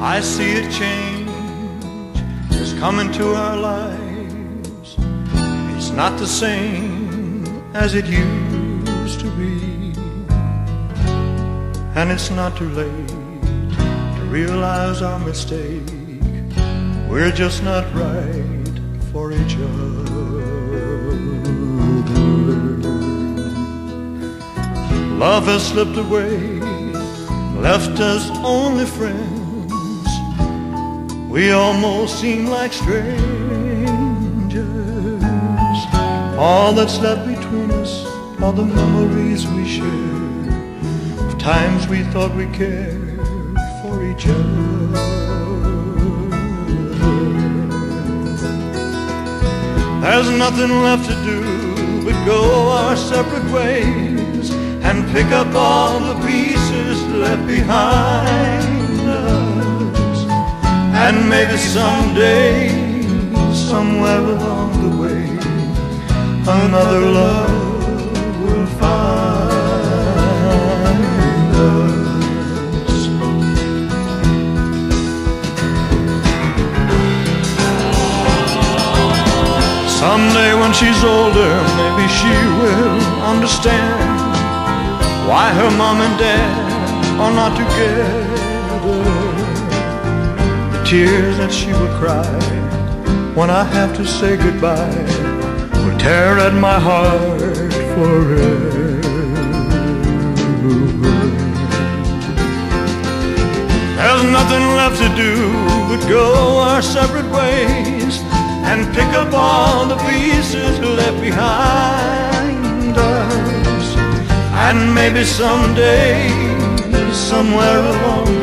I see a change has come into our lives. It's not the same as it used to be. And it's not too late to realize our mistake. We're just not right for each other. Love has slipped away, left us only friends. We almost seem like strangers. All that's left between us are the memories we share of times we thought we cared for each other. There's nothing left to do but go our separate ways and pick up all the pieces left behind. And maybe someday, somewhere along the way, another love will find us. Someday when she's older, maybe she will understand why her mom and dad are not together. Tears that she will cry when I have to say goodbye will tear at my heart forever. There's nothing left to do but go our separate ways and pick up all the pieces left behind us. And maybe someday, somewhere along